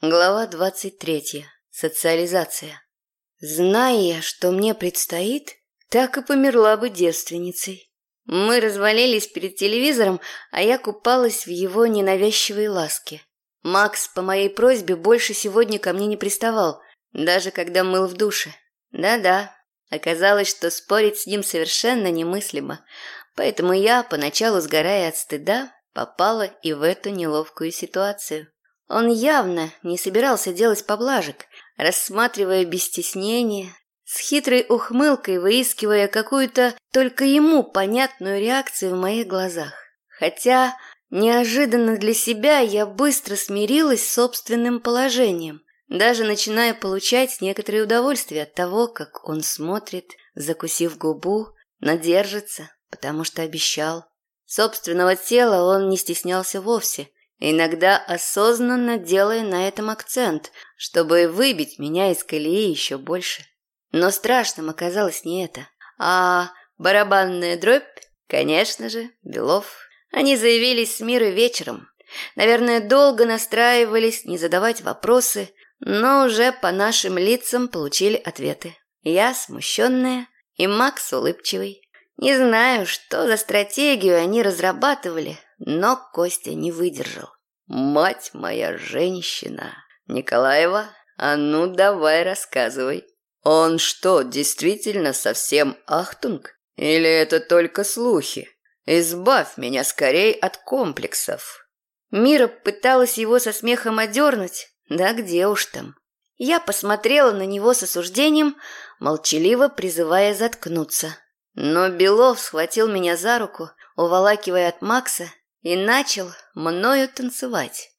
Глава 23. Социализация. Зная, что мне предстоит, так и померла бы девственницей. Мы развалились перед телевизором, а я купалась в его ненавязчивой ласке. Макс по моей просьбе больше сегодня ко мне не приставал, даже когда мыл в душе. Да-да, оказалось, что спорить с ним совершенно немыслимо, поэтому я, поначалу сгорая от стыда, попала и в эту неловкую ситуацию. Он явно не собирался делать поблажек, рассматривая без стеснения, с хитрой ухмылкой выискивая какую-то только ему понятную реакцию в моих глазах. Хотя неожиданно для себя я быстро смирилась с собственным положением, даже начиная получать некоторое удовольствие от того, как он смотрит, закусив губу, надержится, потому что обещал. Собственного тела он не стеснялся вовсе – иногда осознанно делая на этом акцент, чтобы выбить меня из колеи еще больше. Но страшным оказалось не это, а барабанная дробь, конечно же, Белов. Они заявились с мира вечером. Наверное, долго настраивались не задавать вопросы, но уже по нашим лицам получили ответы. Я смущенная и Макс улыбчивый. Не знаю, что за стратегию они разрабатывали, но Костя не выдержал. «Мать моя женщина! Николаева, а ну давай рассказывай. Он что, действительно совсем ахтунг? Или это только слухи? Избавь меня скорей от комплексов!» Мира пыталась его со смехом одернуть, да где уж там. Я посмотрела на него с осуждением, молчаливо призывая заткнуться. Но Белов схватил меня за руку, уволакивая от Макса, и начал мною танцевать.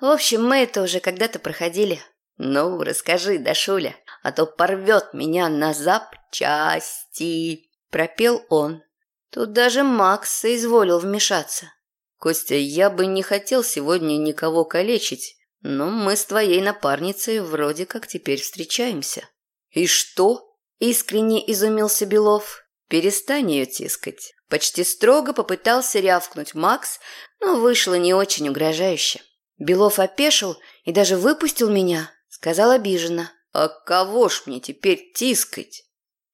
В общем, мы это уже когда-то проходили. Ну, расскажи, Дашуля, а то порвет меня на запчасти, пропел он. Тут даже Макс соизволил вмешаться. Костя, я бы не хотел сегодня никого калечить, но мы с твоей напарницей вроде как теперь встречаемся. И что? Искренне изумился Белов. Перестань ее тискать. Почти строго попытался рявкнуть Макс, но вышло не очень угрожающе. Белов опешил и даже выпустил меня, сказал обиженно. «А кого ж мне теперь тискать?»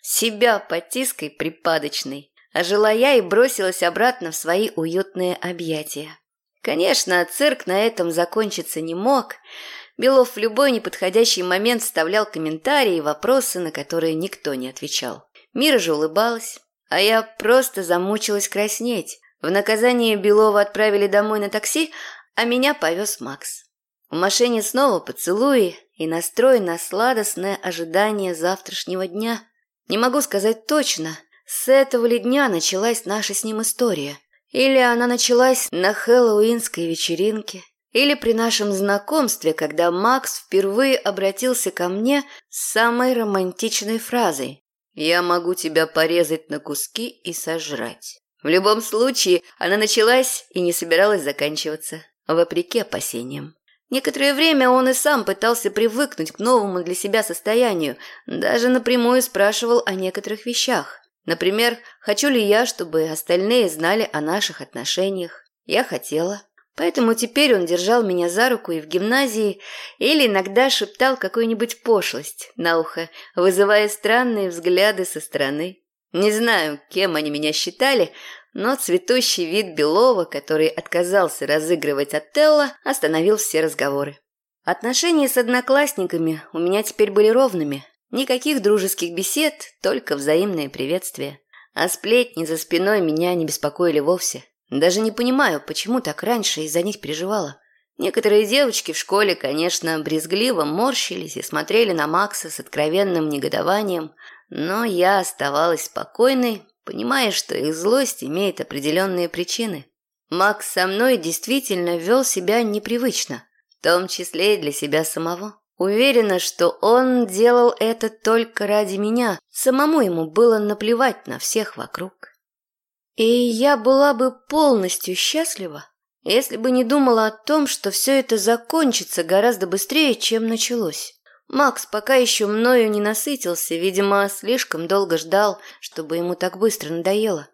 «Себя потискай, припадочный», ожила я и бросилась обратно в свои уютные объятия. Конечно, цирк на этом закончиться не мог. Белов в любой неподходящий момент вставлял комментарии и вопросы, на которые никто не отвечал. Мира же улыбалась, а я просто замучилась краснеть. В наказание Белова отправили домой на такси, а меня повез Макс. В машине снова поцелуи и настрой на сладостное ожидание завтрашнего дня. Не могу сказать точно, с этого ли дня началась наша с ним история. Или она началась на хэллоуинской вечеринке, или при нашем знакомстве, когда Макс впервые обратился ко мне с самой романтичной фразой я могу тебя порезать на куски и сожрать. В любом случае, она началась и не собиралась заканчиваться, вопреки опасениям. Некоторое время он и сам пытался привыкнуть к новому для себя состоянию, даже напрямую спрашивал о некоторых вещах. Например, хочу ли я, чтобы остальные знали о наших отношениях. Я хотела. Поэтому теперь он держал меня за руку и в гимназии, или иногда шептал какую-нибудь пошлость на ухо, вызывая странные взгляды со стороны. Не знаю, кем они меня считали, но цветущий вид Белова, который отказался разыгрывать Отелло, остановил все разговоры. Отношения с одноклассниками у меня теперь были ровными. Никаких дружеских бесед, только взаимные приветствия. А сплетни за спиной меня не беспокоили вовсе. Даже не понимаю, почему так раньше из-за них переживала. Некоторые девочки в школе, конечно, брезгливо морщились и смотрели на Макса с откровенным негодованием, но я оставалась спокойной, понимая, что их злость имеет определенные причины. Макс со мной действительно вел себя непривычно, в том числе и для себя самого. Уверена, что он делал это только ради меня, самому ему было наплевать на всех вокруг. И я была бы полностью счастлива, если бы не думала о том, что все это закончится гораздо быстрее, чем началось. Макс пока еще мною не насытился, видимо, слишком долго ждал, чтобы ему так быстро надоело.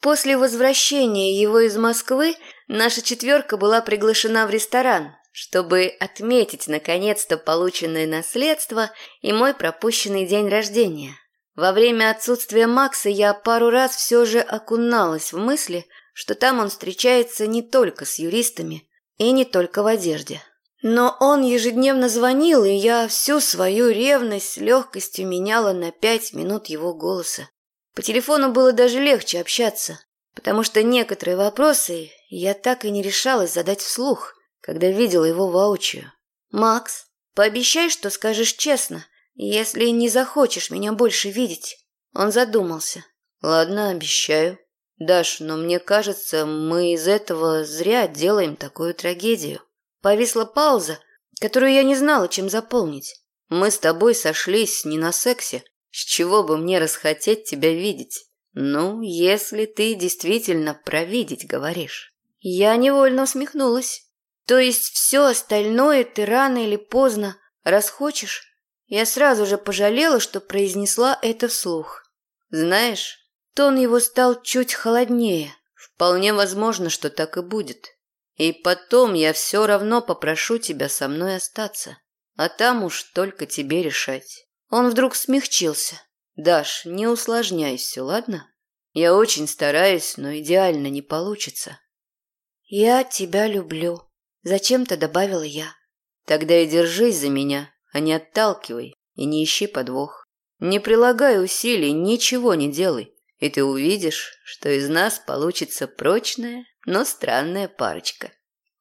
После возвращения его из Москвы наша четверка была приглашена в ресторан, чтобы отметить наконец-то полученное наследство и мой пропущенный день рождения. Во время отсутствия Макса я пару раз все же окуналась в мысли, что там он встречается не только с юристами и не только в одежде. Но он ежедневно звонил, и я всю свою ревность с легкостью меняла на пять минут его голоса. По телефону было даже легче общаться, потому что некоторые вопросы я так и не решалась задать вслух, когда видела его воочию. «Макс, пообещай, что скажешь честно, если не захочешь меня больше видеть». Он задумался. «Ладно, обещаю. Даш, но мне кажется, мы из этого зря делаем такую трагедию». Повисла пауза, которую я не знала, чем заполнить. Мы с тобой сошлись не на сексе. С чего бы мне расхотеть тебя видеть? Ну, если ты действительно про видеть говоришь. Я невольно усмехнулась. То есть все остальное ты рано или поздно расхочешь? Я сразу же пожалела, что произнесла это вслух. Знаешь, тон его стал чуть холоднее. Вполне возможно, что так и будет. И потом я все равно попрошу тебя со мной остаться. А там уж только тебе решать. Он вдруг смягчился. Даш, не усложняй все, ладно? Я очень стараюсь, но идеально не получится. Я тебя люблю. Зачем-то добавила я. Тогда и держись за меня, а не отталкивай и не ищи подвох. Не прилагай усилий, ничего не делай, и ты увидишь, что из нас получится прочная, но странная парочка.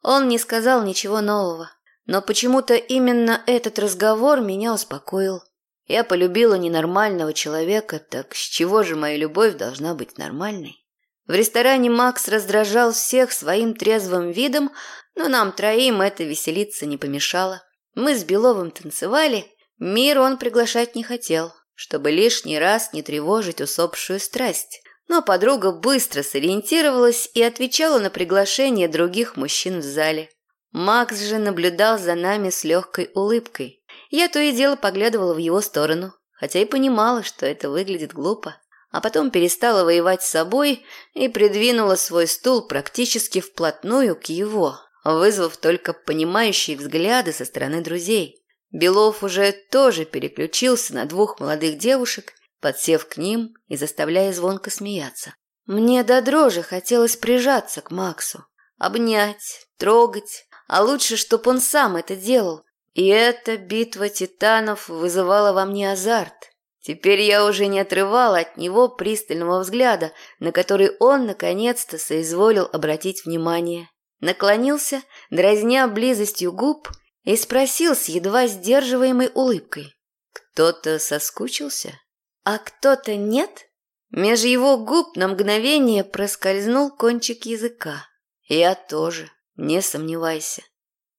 Он не сказал ничего нового, но почему-то именно этот разговор меня успокоил. Я полюбила ненормального человека, так с чего же моя любовь должна быть нормальной? В ресторане Макс раздражал всех своим трезвым видом, но нам троим это веселиться не помешало. Мы с Беловым танцевали, мир он приглашать не хотел, чтобы лишний раз не тревожить усопшую страсть. Но подруга быстро сориентировалась и отвечала на приглашение других мужчин в зале. Макс же наблюдал за нами с легкой улыбкой. Я то и дело поглядывала в его сторону, хотя и понимала, что это выглядит глупо. А потом перестала воевать с собой и придвинула свой стул практически вплотную к его, вызвав только понимающие взгляды со стороны друзей. Белов уже тоже переключился на двух молодых девушек подсев к ним и заставляя звонко смеяться. Мне до дрожи хотелось прижаться к Максу, обнять, трогать, а лучше, чтоб он сам это делал. И эта битва титанов вызывала во мне азарт. Теперь я уже не отрывала от него пристального взгляда, на который он наконец-то соизволил обратить внимание. Наклонился, дразня близостью губ, и спросил с едва сдерживаемой улыбкой. «Кто-то соскучился?» а кто-то нет? Меж его губ на мгновение проскользнул кончик языка. Я тоже, не сомневайся.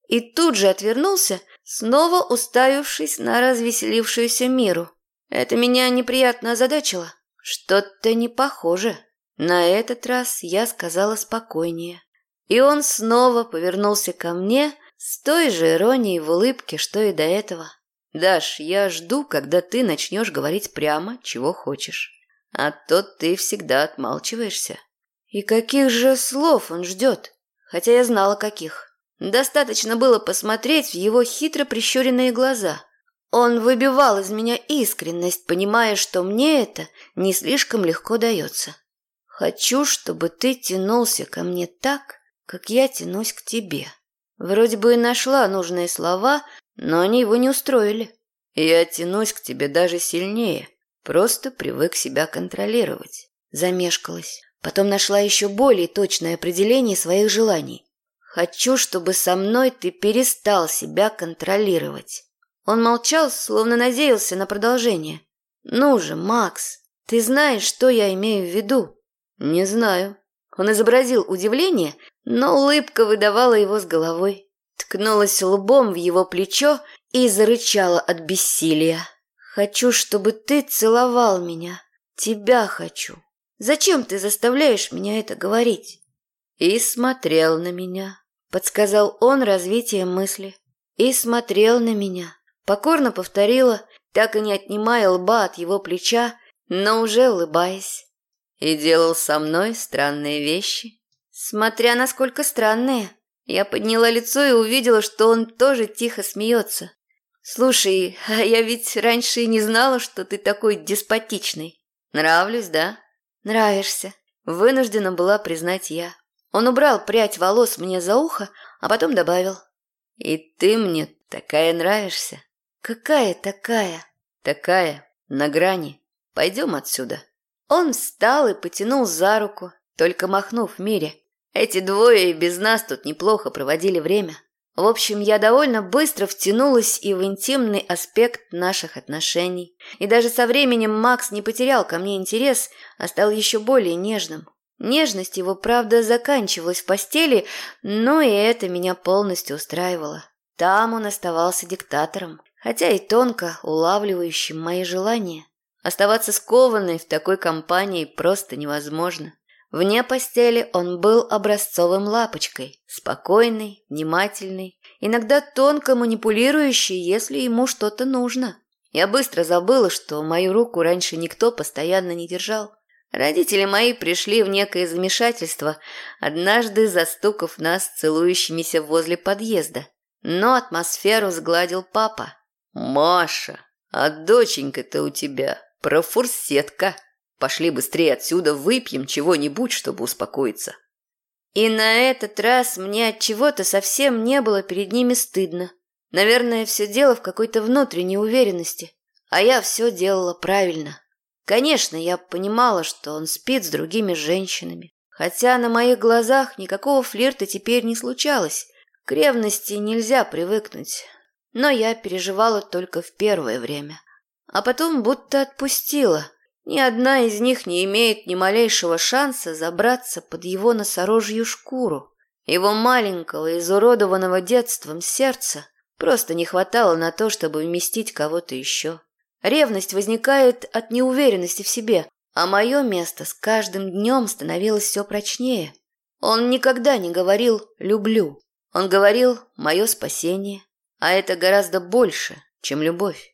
И тут же отвернулся, снова уставившись на развеселившуюся миру. Это меня неприятно озадачило. Что-то не похоже. На этот раз я сказала спокойнее. И он снова повернулся ко мне с той же иронией в улыбке, что и до этого. Даш, я жду, когда ты начнешь говорить прямо, чего хочешь. А то ты всегда отмалчиваешься. И каких же слов он ждет? Хотя я знала, каких. Достаточно было посмотреть в его хитро прищуренные глаза. Он выбивал из меня искренность, понимая, что мне это не слишком легко дается. Хочу, чтобы ты тянулся ко мне так, как я тянусь к тебе. Вроде бы и нашла нужные слова, но они его не устроили. Я тянусь к тебе даже сильнее, просто привык себя контролировать. Замешкалась. Потом нашла еще более точное определение своих желаний. Хочу, чтобы со мной ты перестал себя контролировать. Он молчал, словно надеялся на продолжение. Ну же, Макс, ты знаешь, что я имею в виду? Не знаю. Он изобразил удивление, но улыбка выдавала его с головой ткнулась лбом в его плечо и зарычала от бессилия. «Хочу, чтобы ты целовал меня. Тебя хочу. Зачем ты заставляешь меня это говорить?» И смотрел на меня, подсказал он развитием мысли. И смотрел на меня. Покорно повторила, так и не отнимая лба от его плеча, но уже улыбаясь. И делал со мной странные вещи. Смотря насколько странные. Я подняла лицо и увидела, что он тоже тихо смеется. «Слушай, а я ведь раньше и не знала, что ты такой деспотичный. Нравлюсь, да?» «Нравишься», – вынуждена была признать я. Он убрал прядь волос мне за ухо, а потом добавил. «И ты мне такая нравишься». «Какая такая?» «Такая, на грани. Пойдем отсюда». Он встал и потянул за руку, только махнув Мире. Эти двое и без нас тут неплохо проводили время. В общем, я довольно быстро втянулась и в интимный аспект наших отношений. И даже со временем Макс не потерял ко мне интерес, а стал еще более нежным. Нежность его, правда, заканчивалась в постели, но и это меня полностью устраивало. Там он оставался диктатором, хотя и тонко улавливающим мои желания. Оставаться скованной в такой компании просто невозможно. Вне постели он был образцовым лапочкой, спокойный, внимательный, иногда тонко манипулирующий, если ему что-то нужно. Я быстро забыла, что мою руку раньше никто постоянно не держал. Родители мои пришли в некое замешательство, однажды застукав нас целующимися возле подъезда. Но атмосферу сгладил папа. «Маша, а доченька-то у тебя профурсетка!» Пошли быстрее отсюда, выпьем чего-нибудь, чтобы успокоиться. И на этот раз мне от чего-то совсем не было перед ними стыдно. Наверное, все дело в какой-то внутренней уверенности. А я все делала правильно. Конечно, я понимала, что он спит с другими женщинами. Хотя на моих глазах никакого флирта теперь не случалось. К ревности нельзя привыкнуть. Но я переживала только в первое время. А потом будто отпустила – ни одна из них не имеет ни малейшего шанса забраться под его носорожью шкуру. Его маленького, изуродованного детством сердца просто не хватало на то, чтобы вместить кого-то еще. Ревность возникает от неуверенности в себе, а мое место с каждым днем становилось все прочнее. Он никогда не говорил «люблю». Он говорил «мое спасение», а это гораздо больше, чем любовь.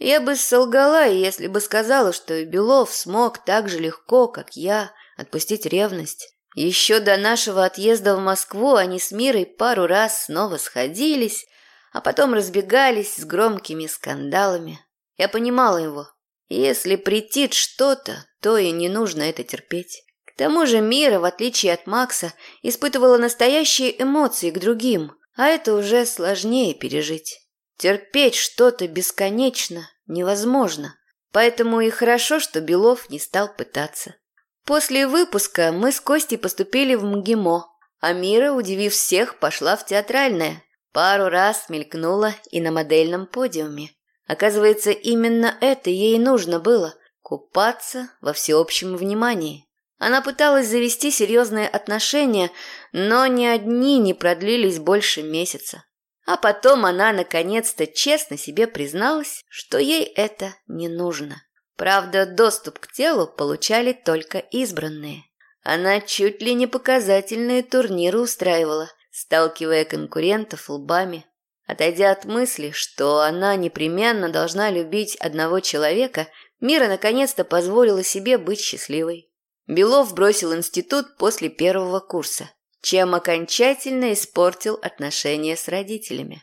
Я бы солгала, если бы сказала, что Белов смог так же легко, как я, отпустить ревность. Еще до нашего отъезда в Москву они с Мирой пару раз снова сходились, а потом разбегались с громкими скандалами. Я понимала его. Если претит что-то, то и не нужно это терпеть. К тому же Мира, в отличие от Макса, испытывала настоящие эмоции к другим, а это уже сложнее пережить. Терпеть что-то бесконечно невозможно, поэтому и хорошо, что Белов не стал пытаться. После выпуска мы с Костей поступили в МГИМО, а Мира, удивив всех, пошла в театральное. Пару раз мелькнула и на модельном подиуме. Оказывается, именно это ей нужно было – купаться во всеобщем внимании. Она пыталась завести серьезные отношения, но ни одни не продлились больше месяца. А потом она наконец-то честно себе призналась, что ей это не нужно. Правда, доступ к телу получали только избранные. Она чуть ли не показательные турниры устраивала, сталкивая конкурентов лбами. Отойдя от мысли, что она непременно должна любить одного человека, Мира наконец-то позволила себе быть счастливой. Белов бросил институт после первого курса чем окончательно испортил отношения с родителями.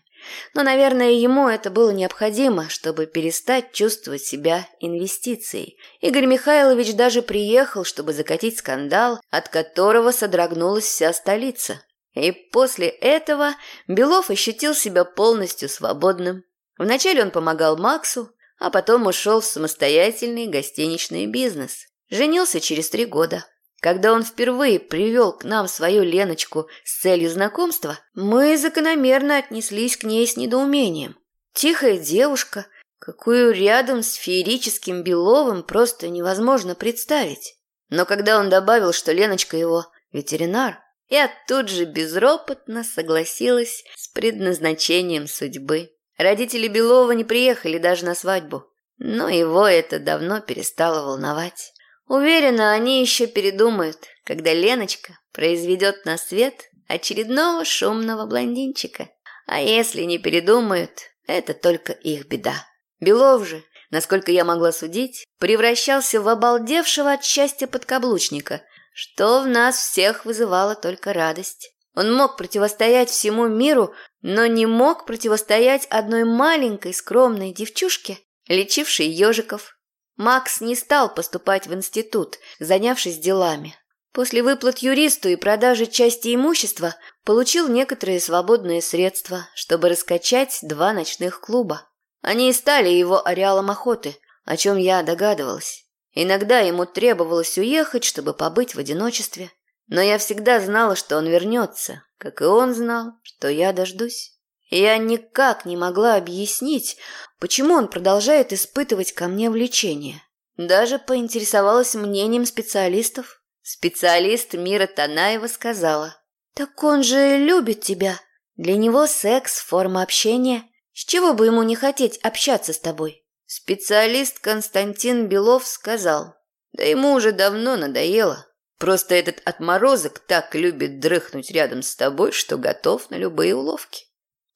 Но, наверное, ему это было необходимо, чтобы перестать чувствовать себя инвестицией. Игорь Михайлович даже приехал, чтобы закатить скандал, от которого содрогнулась вся столица. И после этого Белов ощутил себя полностью свободным. Вначале он помогал Максу, а потом ушел в самостоятельный гостиничный бизнес. Женился через три года. Когда он впервые привел к нам свою Леночку с целью знакомства, мы закономерно отнеслись к ней с недоумением. Тихая девушка, какую рядом с феерическим Беловым просто невозможно представить. Но когда он добавил, что Леночка его ветеринар, я тут же безропотно согласилась с предназначением судьбы. Родители Белова не приехали даже на свадьбу, но его это давно перестало волновать. Уверена, они еще передумают, когда Леночка произведет на свет очередного шумного блондинчика. А если не передумают, это только их беда. Белов же, насколько я могла судить, превращался в обалдевшего от счастья подкаблучника, что в нас всех вызывало только радость. Он мог противостоять всему миру, но не мог противостоять одной маленькой скромной девчушке, лечившей ежиков. Макс не стал поступать в институт, занявшись делами. После выплат юристу и продажи части имущества получил некоторые свободные средства, чтобы раскачать два ночных клуба. Они и стали его ареалом охоты, о чем я догадывалась. Иногда ему требовалось уехать, чтобы побыть в одиночестве. Но я всегда знала, что он вернется, как и он знал, что я дождусь. Я никак не могла объяснить, почему он продолжает испытывать ко мне влечение. Даже поинтересовалась мнением специалистов. Специалист Мира Танаева сказала, «Так он же любит тебя. Для него секс – форма общения. С чего бы ему не хотеть общаться с тобой?» Специалист Константин Белов сказал, «Да ему уже давно надоело. Просто этот отморозок так любит дрыхнуть рядом с тобой, что готов на любые уловки.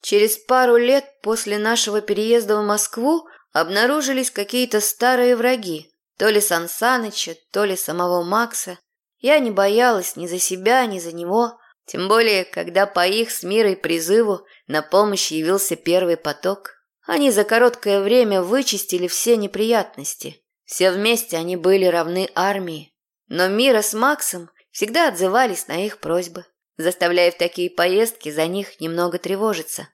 Через пару лет после нашего переезда в Москву обнаружились какие-то старые враги, то ли Сан Саныча, то ли самого Макса. Я не боялась ни за себя, ни за него, тем более, когда по их с мирой призыву на помощь явился первый поток. Они за короткое время вычистили все неприятности. Все вместе они были равны армии. Но Мира с Максом всегда отзывались на их просьбы, заставляя в такие поездки за них немного тревожиться.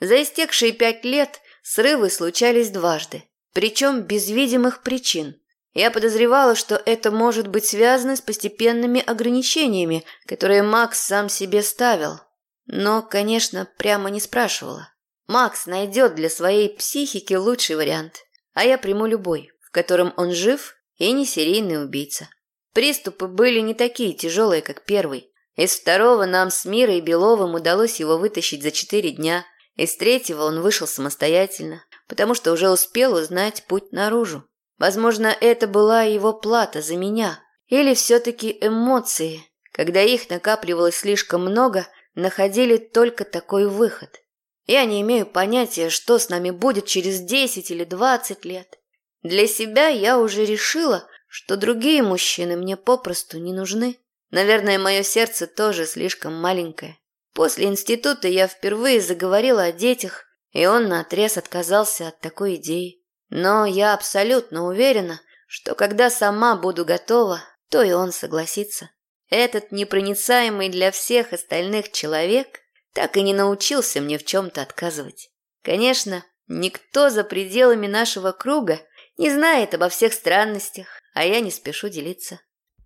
За истекшие пять лет срывы случались дважды, причем без видимых причин. Я подозревала, что это может быть связано с постепенными ограничениями, которые Макс сам себе ставил. Но, конечно, прямо не спрашивала. Макс найдет для своей психики лучший вариант, а я приму любой, в котором он жив и не серийный убийца. Приступы были не такие тяжелые, как первый. Из второго нам с Мирой и Беловым удалось его вытащить за четыре дня. Из третьего он вышел самостоятельно, потому что уже успел узнать путь наружу. Возможно, это была его плата за меня. Или все-таки эмоции, когда их накапливалось слишком много, находили только такой выход. Я не имею понятия, что с нами будет через 10 или 20 лет. Для себя я уже решила, что другие мужчины мне попросту не нужны. Наверное, мое сердце тоже слишком маленькое. После института я впервые заговорила о детях, и он наотрез отказался от такой идеи. Но я абсолютно уверена, что когда сама буду готова, то и он согласится. Этот непроницаемый для всех остальных человек так и не научился мне в чем-то отказывать. Конечно, никто за пределами нашего круга не знает обо всех странностях, а я не спешу делиться.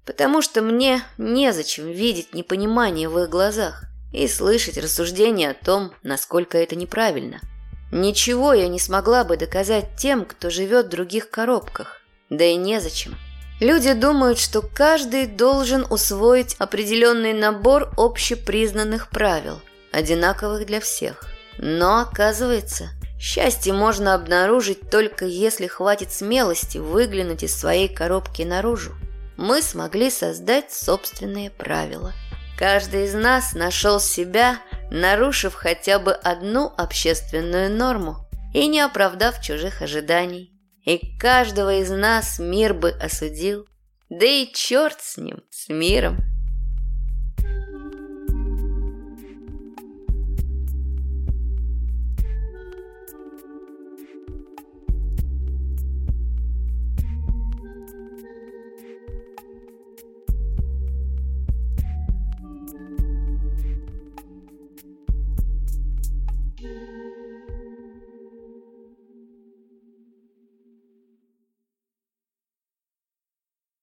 Потому что мне незачем видеть непонимание в их глазах и слышать рассуждения о том, насколько это неправильно. Ничего я не смогла бы доказать тем, кто живет в других коробках. Да и незачем. Люди думают, что каждый должен усвоить определенный набор общепризнанных правил, одинаковых для всех. Но оказывается, Счастье можно обнаружить только если хватит смелости выглянуть из своей коробки наружу. Мы смогли создать собственные правила. Каждый из нас нашел себя, нарушив хотя бы одну общественную норму и не оправдав чужих ожиданий. И каждого из нас мир бы осудил. Да и черт с ним, с миром.